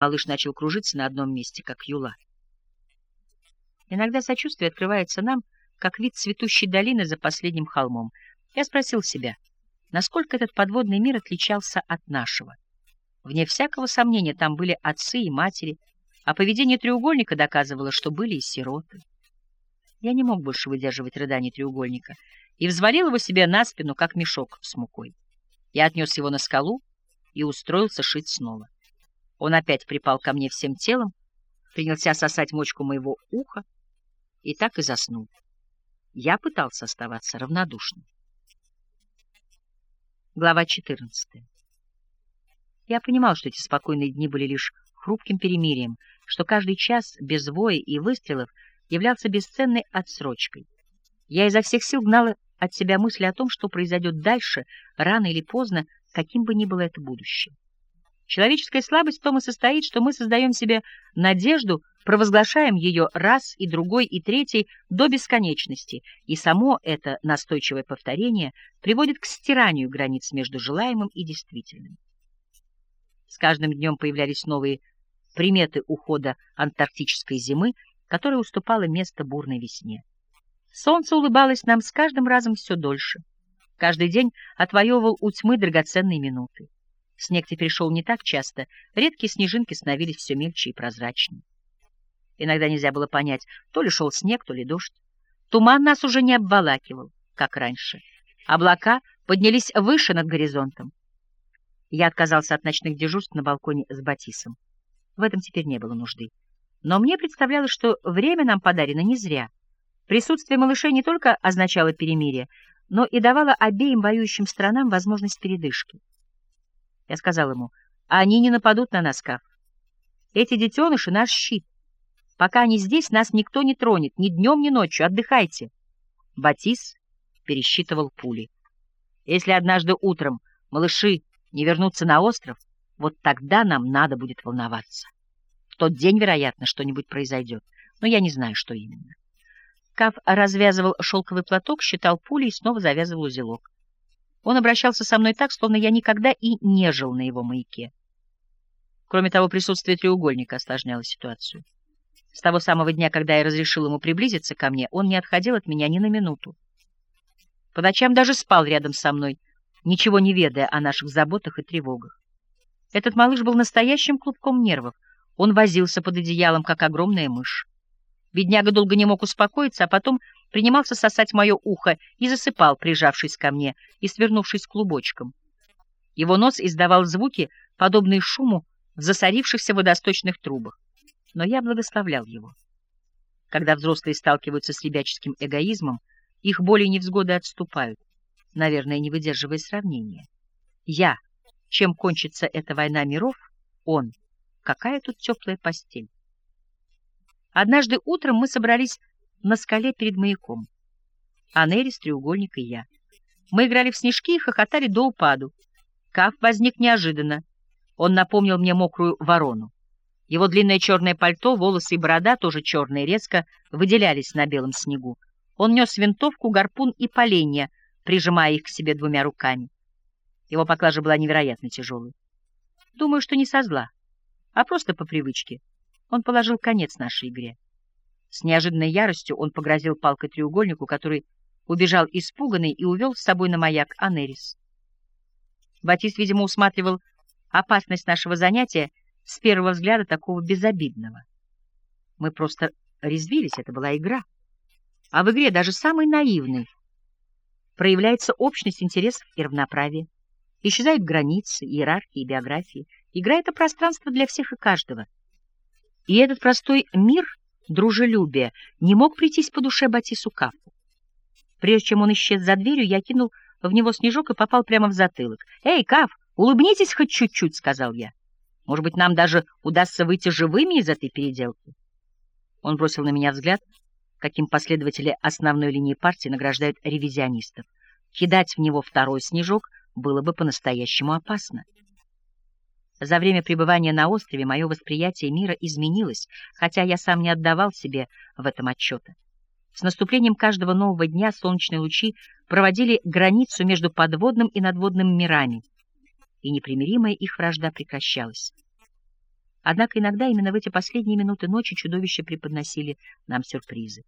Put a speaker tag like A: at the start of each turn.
A: Малыш начал кружиться на одном месте, как юла. Иногда сочувствие открывается нам, как вид цветущей долины за последним холмом. Я спросил себя, насколько этот подводный мир отличался от нашего. Вне всякого сомнения, там были отцы и матери, а поведение треугольника доказывало, что были и сироты. Я не мог больше выдерживать рыданий треугольника и взвалил его себе на спину, как мешок с мукой. Я отнес его на скалу и устроился шить снова. Он опять припал ко мне всем телом, принялся сосать мочку моего уха и так и заснул. Я пытался оставаться равнодушным. Глава 14. Я понимал, что эти спокойные дни были лишь хрупким перемирием, что каждый час без воя и выстрелов являлся бесценной отсрочкой. Я изо всех сил гнала от себя мысли о том, что произойдет дальше, рано или поздно, каким бы ни было это будущее. Человеческая слабость в том и состоит, что мы создаем себе надежду, провозглашаем ее раз и другой и третий до бесконечности, и само это настойчивое повторение приводит к стиранию границ между желаемым и действительным. С каждым днем появлялись новые приметы ухода антарктической зимы, которая уступала место бурной весне. Солнце улыбалось нам с каждым разом все дольше. Каждый день отвоевывал у тьмы драгоценные минуты. Снег теперь шел не так часто, редкие снежинки становились все мельче и прозрачнее. Иногда нельзя было понять, то ли шел снег, то ли дождь. Туман нас уже не обволакивал, как раньше. Облака поднялись выше над горизонтом. Я отказался от ночных дежурств на балконе с Батисом. В этом теперь не было нужды. Но мне представлялось, что время нам подарено не зря. Присутствие малышей не только означало перемирие, но и давало обеим воюющим странам возможность передышки. Я сказал ему, они не нападут на нас, Каф. Эти детеныши — наш щит. Пока они здесь, нас никто не тронет, ни днем, ни ночью. Отдыхайте. Батис пересчитывал пули. Если однажды утром малыши не вернутся на остров, вот тогда нам надо будет волноваться. В тот день, вероятно, что-нибудь произойдет, но я не знаю, что именно. Каф развязывал шелковый платок, считал пули и снова завязывал узелок. Он обращался со мной так, словно я никогда и не жил на его маяке. Кроме того, присутствие треугольника осложняло ситуацию. С того самого дня, когда я разрешил ему приблизиться ко мне, он не отходил от меня ни на минуту. По ночам даже спал рядом со мной, ничего не ведая о наших заботах и тревогах. Этот малыш был настоящим клубком нервов. Он возился под одеялом, как огромная мышь. Бедняга долго не мог успокоиться, а потом принимался сосать мое ухо и засыпал, прижавшись ко мне и свернувшись клубочком. Его нос издавал звуки, подобные шуму в засорившихся водосточных трубах. Но я благословлял его. Когда взрослые сталкиваются с ребяческим эгоизмом, их боли и невзгоды отступают, наверное, не выдерживая сравнения. Я, чем кончится эта война миров, он, какая тут теплая постель. Однажды утром мы собрались на скале перед маяком. Анерис, треугольник и я. Мы играли в снежки и хохотали до упаду. Каф возник неожиданно. Он напомнил мне мокрую ворону. Его длинное черное пальто, волосы и борода, тоже черные, резко выделялись на белом снегу. Он нес винтовку, гарпун и поленья, прижимая их к себе двумя руками. Его поклажа была невероятно тяжелой. Думаю, что не со зла, а просто по привычке. Он положил конец нашей игре. С неожиданной яростью он погрозил палкой треугольнику, который убежал испуганный и увел с собой на маяк Анерис. Батист, видимо, усматривал опасность нашего занятия с первого взгляда такого безобидного. Мы просто резвились, это была игра. А в игре даже самой наивной проявляется общность интересов и равноправие. Исчезают границы, иерархии, биографии. Игра — это пространство для всех и каждого. И этот простой мир — дружелюбия не мог прийтись по душе Батису Кафу. Прежде чем он исчез за дверью, я кинул в него снежок и попал прямо в затылок. «Эй, Каф, улыбнитесь хоть чуть-чуть», — сказал я. «Может быть, нам даже удастся выйти живыми из этой переделки?» Он бросил на меня взгляд, каким последователи основной линии партии награждают ревизионистов. Кидать в него второй снежок было бы по-настоящему опасно. За время пребывания на острове мое восприятие мира изменилось, хотя я сам не отдавал себе в этом отчета. С наступлением каждого нового дня солнечные лучи проводили границу между подводным и надводным мирами, и непримиримая их вражда прекращалась. Однако иногда именно в эти последние минуты ночи чудовища преподносили нам сюрпризы.